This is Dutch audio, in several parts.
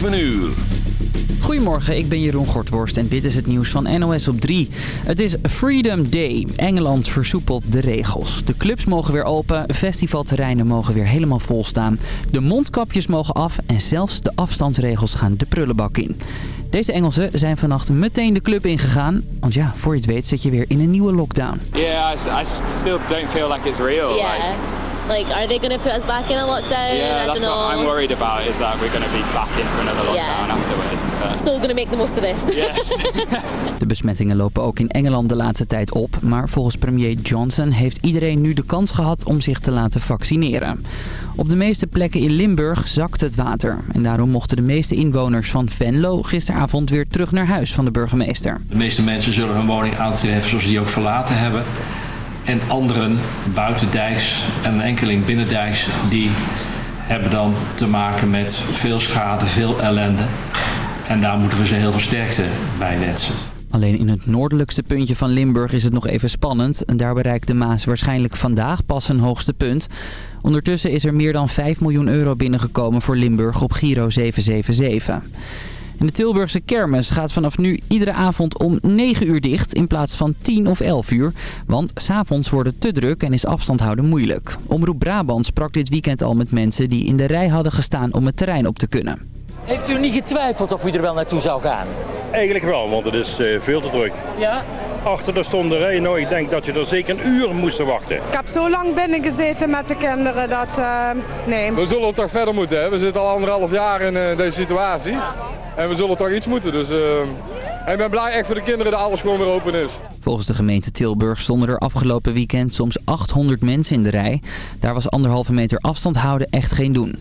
7 uur. Goedemorgen, ik ben Jeroen Gortworst en dit is het nieuws van NOS op 3. Het is Freedom Day. Engeland versoepelt de regels. De clubs mogen weer open, festivalterreinen mogen weer helemaal vol staan. De mondkapjes mogen af en zelfs de afstandsregels gaan de prullenbak in. Deze Engelsen zijn vannacht meteen de club ingegaan. Want ja, voor je het weet zit je weer in een nieuwe lockdown. Yeah, I, I still don't feel like it's real. Yeah. Like, Like, are they going to put us back in a lockdown? yeah, I that's don't know. what I'm worried about is that we're going to be back into another lockdown Yeah. afterwards. But So we're going to make the most of this. yes. De besmettingen lopen ook in Engeland de laatste tijd op. Maar volgens premier Johnson heeft iedereen nu de kans gehad om zich te laten vaccineren. Op de meeste plekken in Limburg zakt het water. En daarom mochten de meeste inwoners van Venlo gisteravond weer terug naar huis van de burgemeester. De meeste mensen zullen hun woning aantreffen zoals ze die ook verlaten hebben. En anderen buitendijks en een enkeling binnendijks die hebben dan te maken met veel schade, veel ellende. En daar moeten we ze heel veel sterkte bij wensen. Alleen in het noordelijkste puntje van Limburg is het nog even spannend. En daar bereikt de Maas waarschijnlijk vandaag pas een hoogste punt. Ondertussen is er meer dan 5 miljoen euro binnengekomen voor Limburg op Giro 777. De Tilburgse kermis gaat vanaf nu iedere avond om 9 uur dicht in plaats van 10 of 11 uur. Want s'avonds wordt het te druk en is afstand houden moeilijk. Omroep Brabant sprak dit weekend al met mensen die in de rij hadden gestaan om het terrein op te kunnen. Heeft u niet getwijfeld of u er wel naartoe zou gaan? Eigenlijk wel, want het is eh, veel te druk. Ja? Achter de stond de rij, nou ik denk dat je er zeker een uur moest wachten. Ik heb zo lang binnen gezeten met de kinderen dat, eh, nee. We zullen toch verder moeten. Hè? We zitten al anderhalf jaar in eh, deze situatie. En we zullen toch iets moeten. Dus, en ik ben blij echt voor de kinderen dat alles gewoon weer open is. Volgens de gemeente Tilburg stonden er afgelopen weekend soms 800 mensen in de rij. Daar was anderhalve meter afstand houden echt geen doen.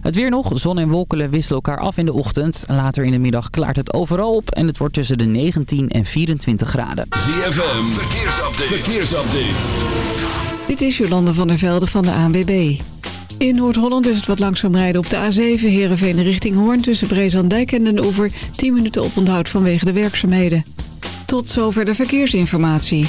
Het weer nog. Zon en wolken wisselen elkaar af in de ochtend. Later in de middag klaart het overal op en het wordt tussen de 19 en 24 graden. ZFM, verkeersupdate. verkeersupdate. Dit is Jolande van der Velde van de ANWB. In Noord-Holland is het wat langzaam rijden op de A7 Heerenveen richting Hoorn... tussen Brezandijk en Den Oever 10 minuten oponthoud vanwege de werkzaamheden. Tot zover de verkeersinformatie.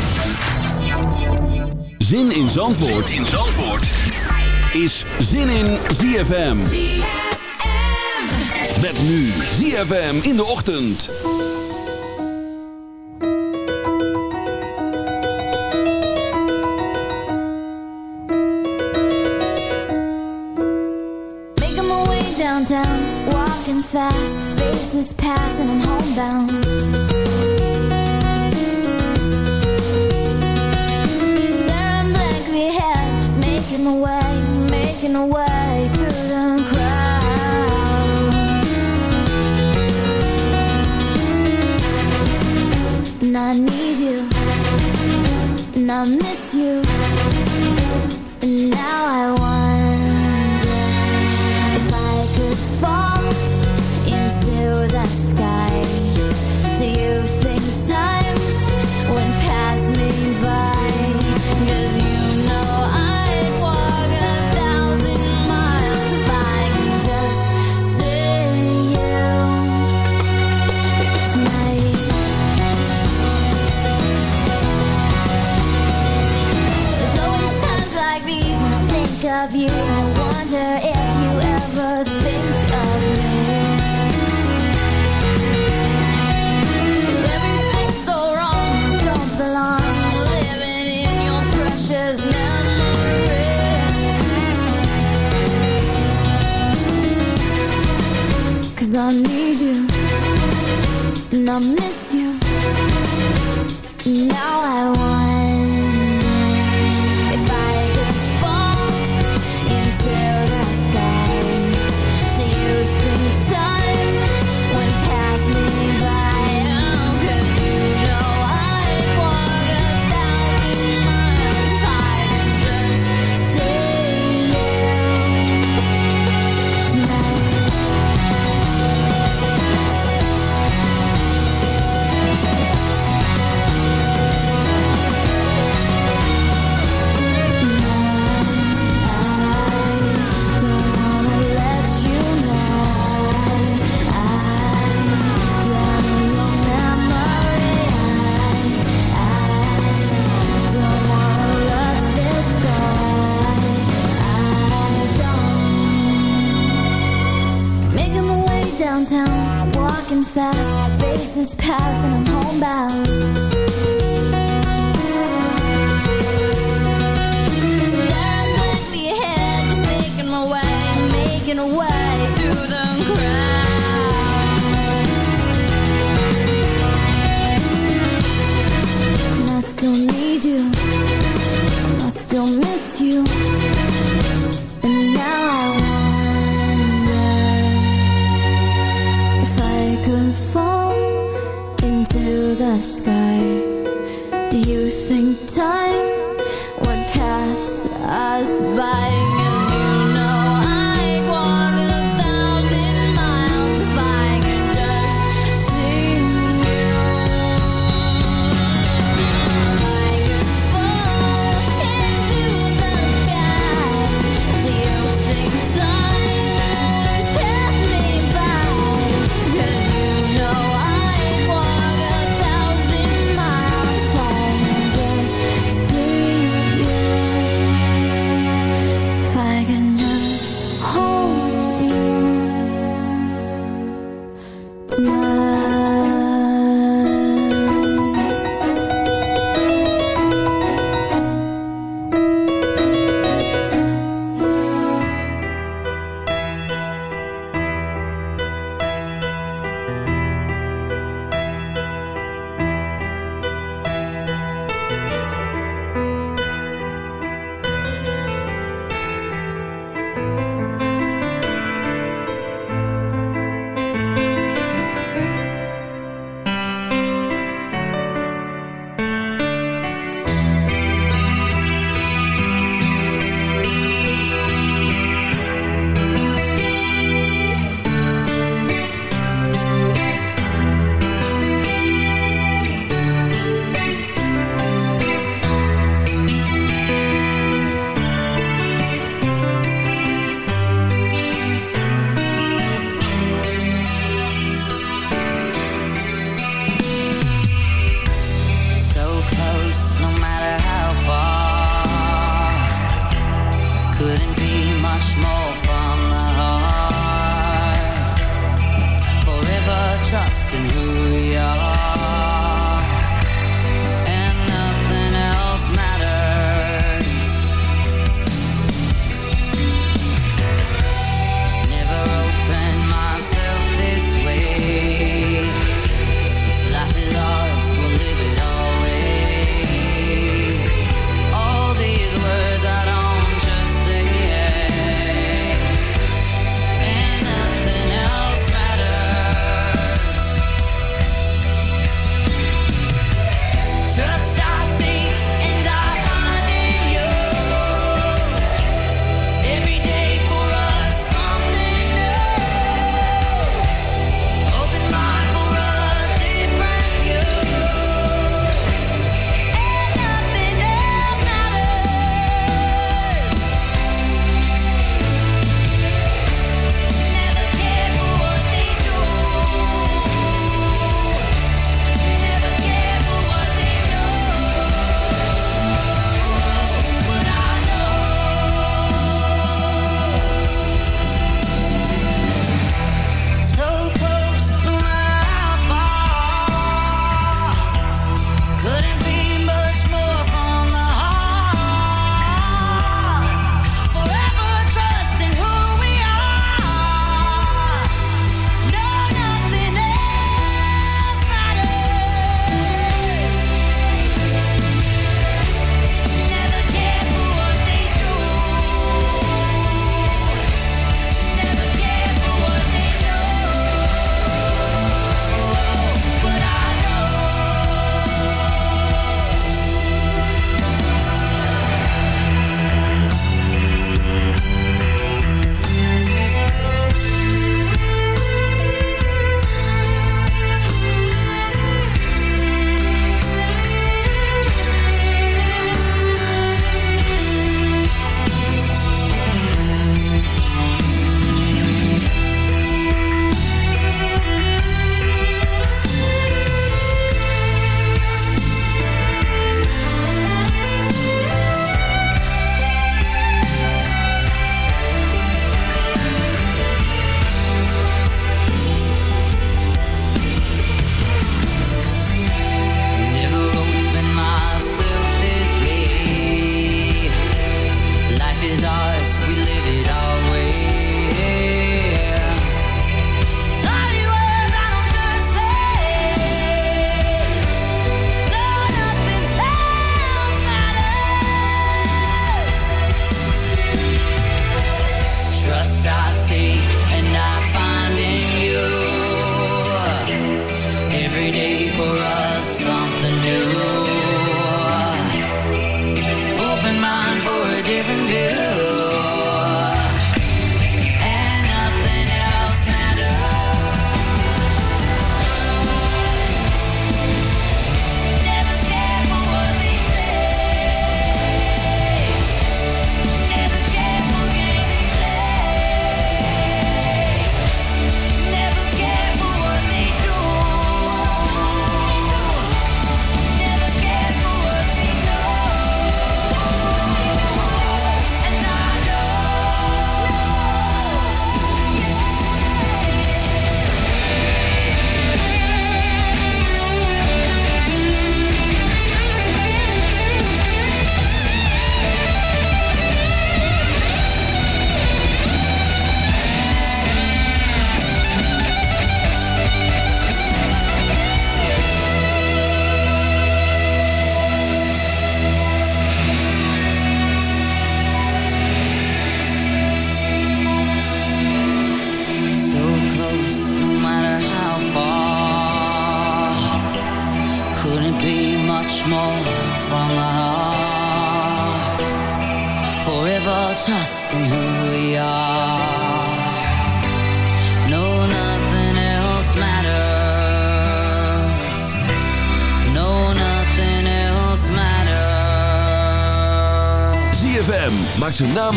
Zin in Zandvoort, in Zandvoort. is Zin in ZFM. Met nu ZFM in de ochtend. Making my way downtown, walking fast, faces pass and I'm homebound. Way, making my way through the crowd. And I need you, and I miss you, and now I wonder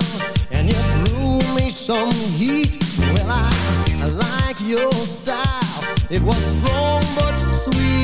down and you threw me some heat. Well, I, I like your style. It was strong but sweet.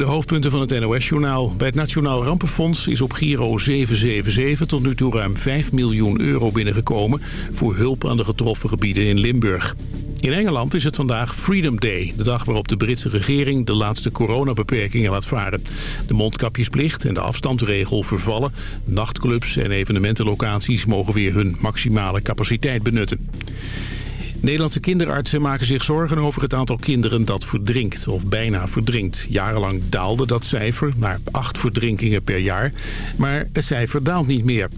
de hoofdpunten van het NOS-journaal. Bij het Nationaal Rampenfonds is op Giro 777 tot nu toe ruim 5 miljoen euro binnengekomen... voor hulp aan de getroffen gebieden in Limburg. In Engeland is het vandaag Freedom Day, de dag waarop de Britse regering de laatste coronabeperkingen laat varen. De mondkapjesplicht en de afstandsregel vervallen. Nachtclubs en evenementenlocaties mogen weer hun maximale capaciteit benutten. Nederlandse kinderartsen maken zich zorgen over het aantal kinderen dat verdrinkt of bijna verdrinkt. Jarenlang daalde dat cijfer naar acht verdrinkingen per jaar, maar het cijfer daalt niet meer.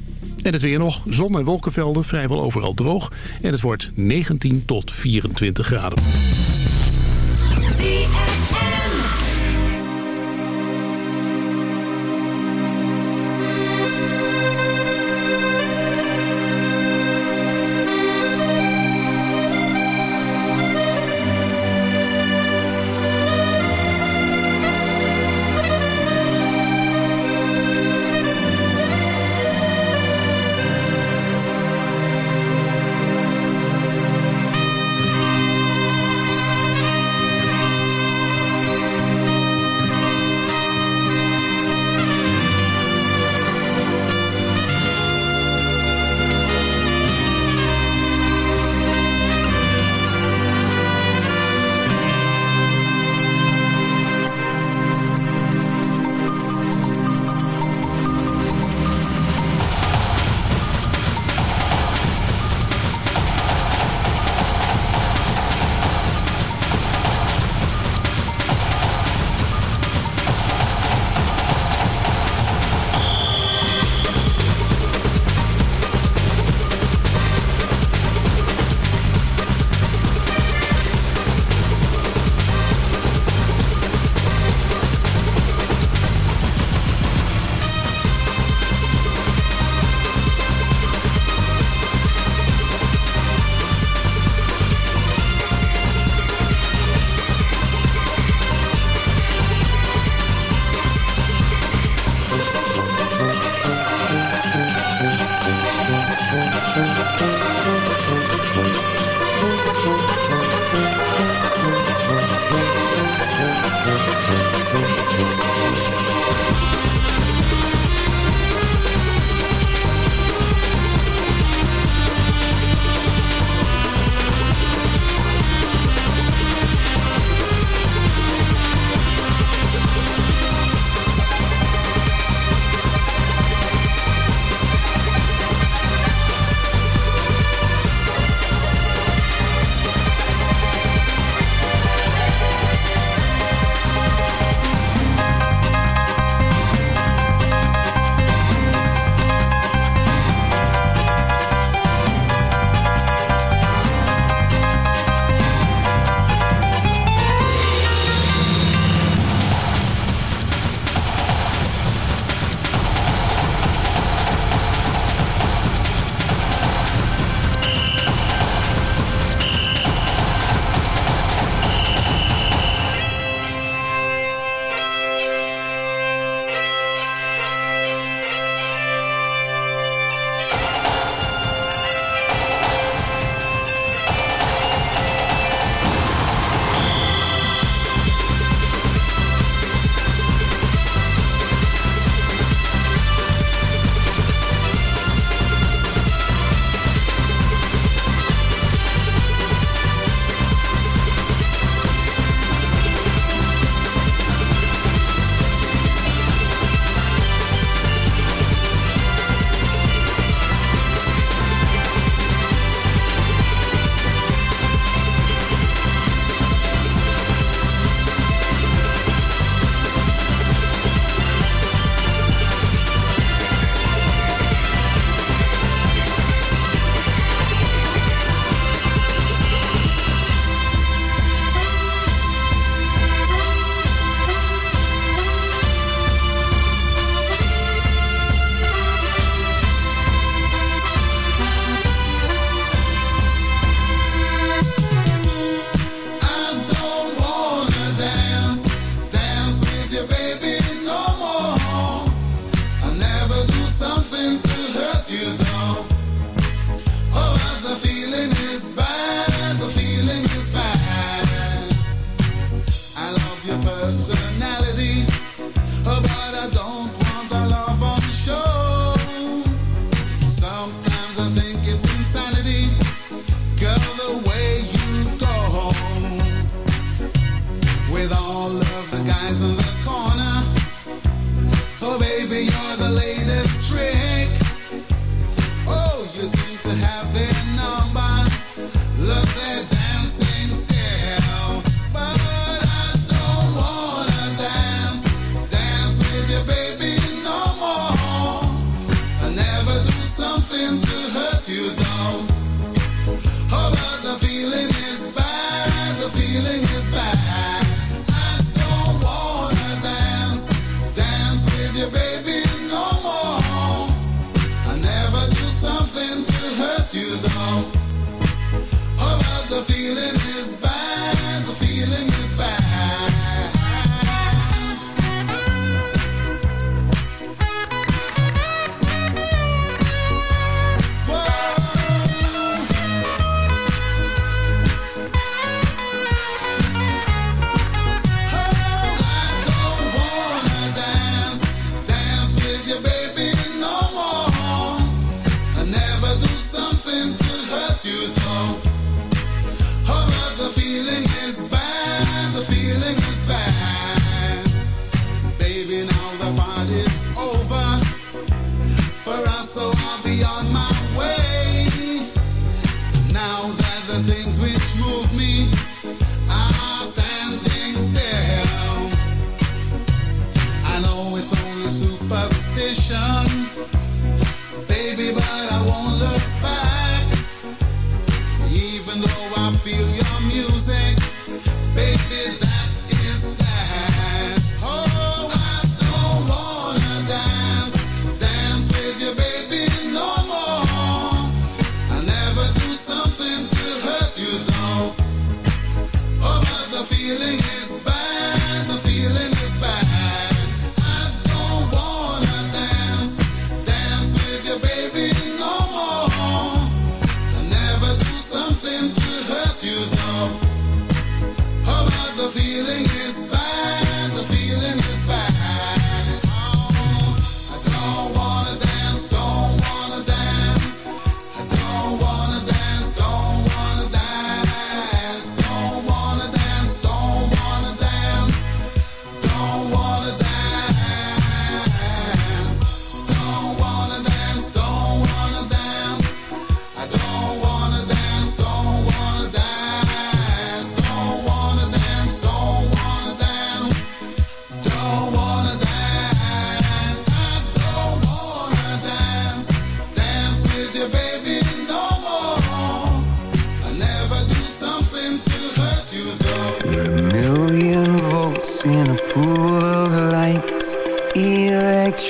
En het weer nog, zon en wolkenvelden vrijwel overal droog en het wordt 19 tot 24 graden.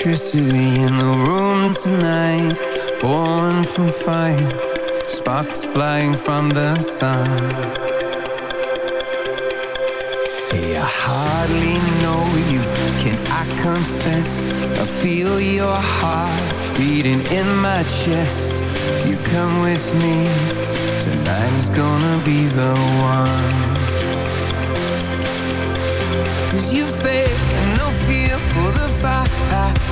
electricity in the room tonight? Born from fire Sparks flying from the sun. Hey, I hardly know you. Can I confess? I feel your heart Beating in my chest. If you come with me Tonight is gonna be the one. Cause you fail and no fear for the fire.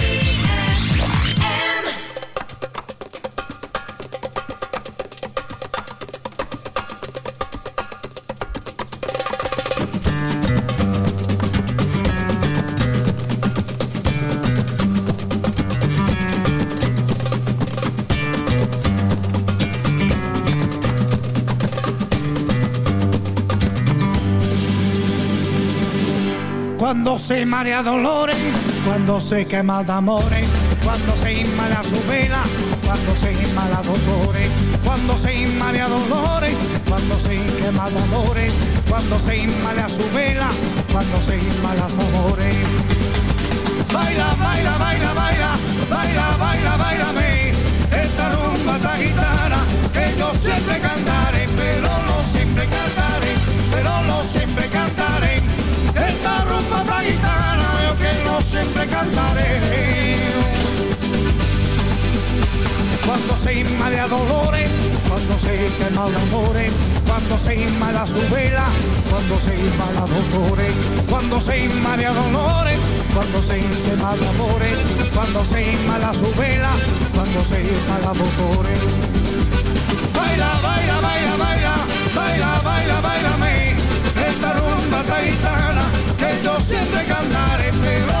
Cuando se marea dolores, cuando se quema de amores, cuando se inmala su vela, cuando se inmala dolores, cuando se inmala dolores, cuando se quema de amores, cuando se inmala su vela, cuando se inmala su amores. Baila, baila, baila, baila, baila, baila, bailame, esta rumba esta gitana que yo siempre cantaré, pero no siempre cantaré, pero no siempre cantaré. Siempre cantaré. Cuando se inmala dolores, cuando se quema de amores, cuando se inmala su vela, cuando se inmala dolores, cuando se inmala dolores, cuando se quema de amores, cuando se inmala su vela, cuando se inmala motores. Baila, baila, baila, baila, baila, baila, bailame, esta rumba taitana que yo siempre cantaré, pero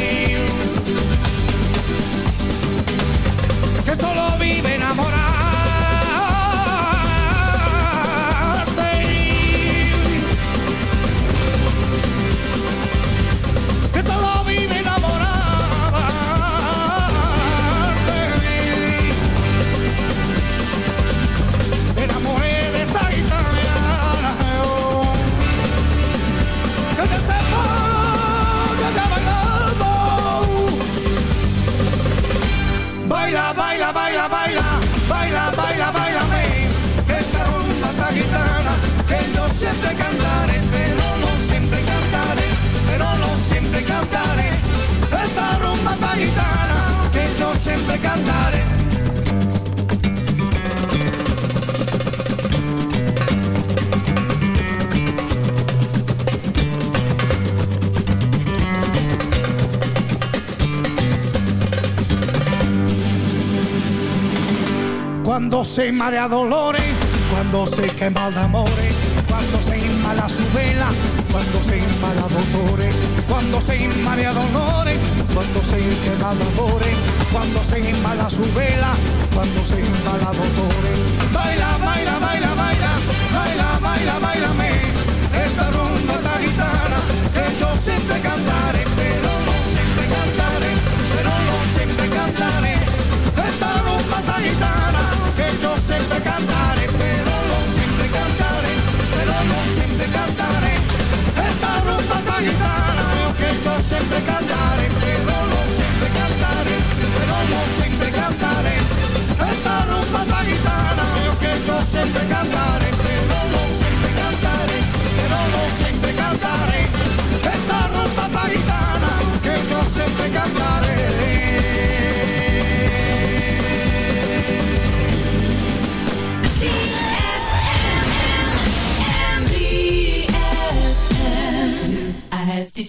Baila, baila, baila, baila, baila, baila, baila, Esta rumba esta gitana que yo siempre cantaré, pero no siempre cantaré, pero no siempre cantaré. Esta rumba esta gitana que yo siempre cantaré. Cuando se marea dolores, cuando se quema de amores, cuando se inmala su vela, cuando se inmala dolores, cuando se inmala dolores, cuando se quema de amores, cuando se inmala su vela, cuando se inmala dolores. Baila, baila, baila, baila, baila, baila, bailame, esta rumba esta gitana que yo siempre cantaré,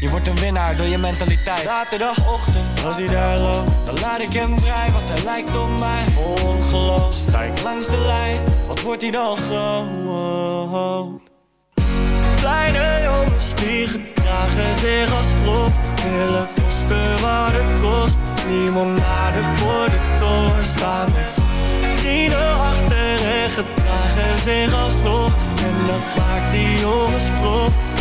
je wordt een winnaar door je mentaliteit. Zaterdagochtend, als hij daar loopt Dan laat ik hem vrij, want hij lijkt op mij. Ongeloof, stijg langs de lijn. Wat wordt hij dan groot Kleine jongens die gedragen zich als prof. Willen kosten wat het kost. Limonade voor de toren staan. Met vrienden achter en gedragen zich alsnog. En dat maakt die jongens prof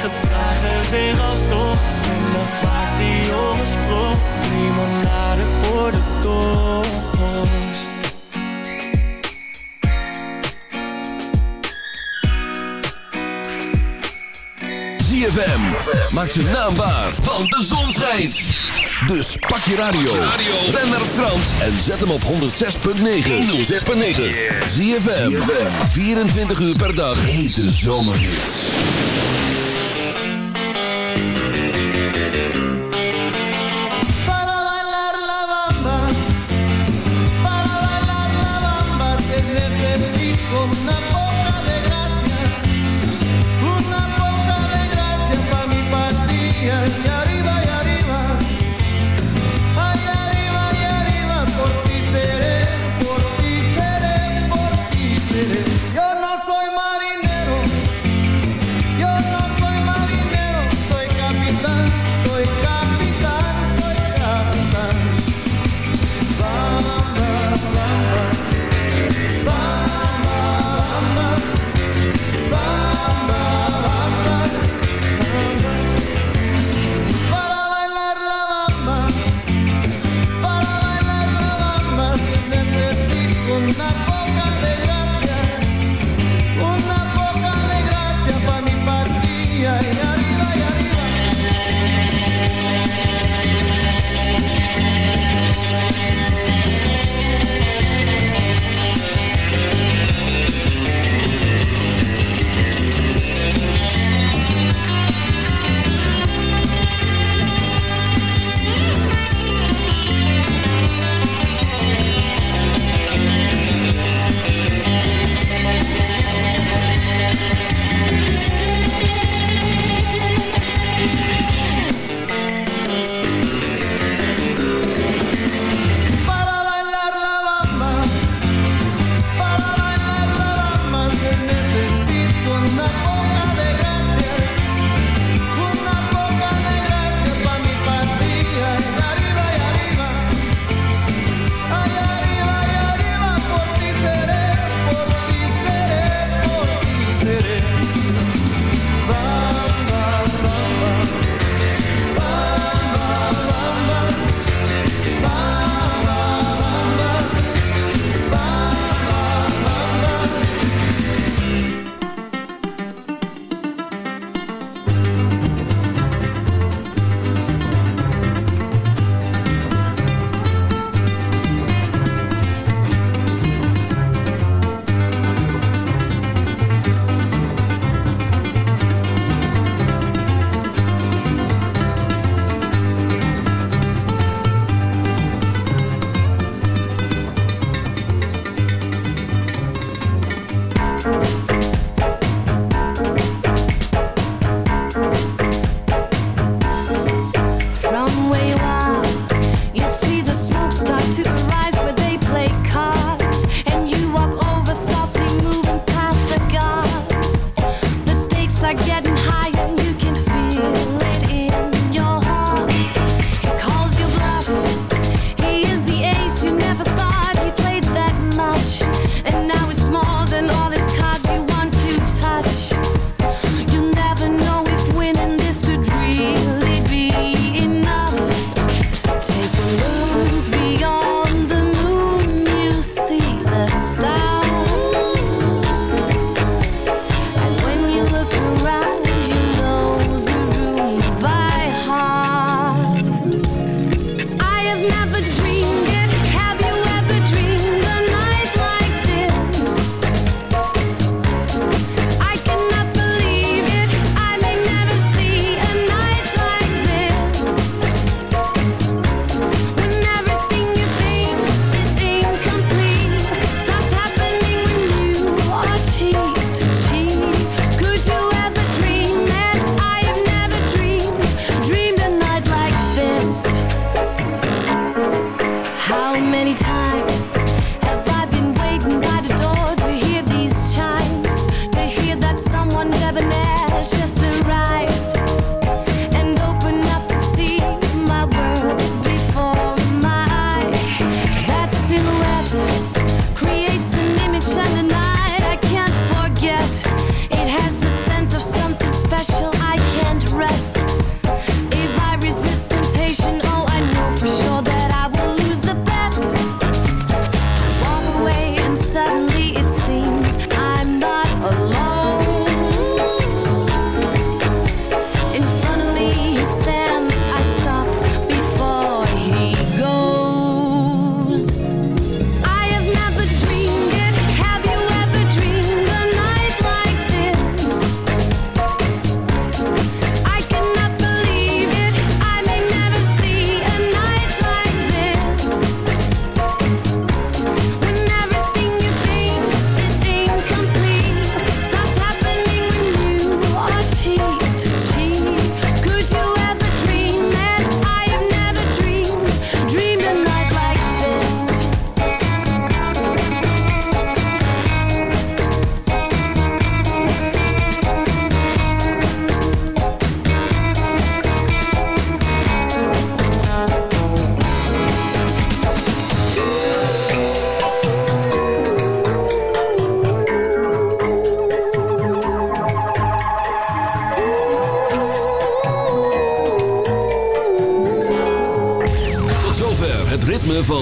gedragen zich alsnog En dat maakt die jongens prof Limonade voor de toren ZFM. Maak zijn naam waar, want de zon schijnt. Dus pak je radio. Ben naar Frans en zet hem op 106.9. 106.9. ZFM. 24 uur per dag. Hete zomerhits.